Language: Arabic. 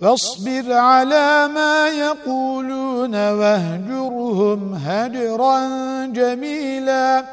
فاصبر على ما يقولون واهجرهم هجرا جميلا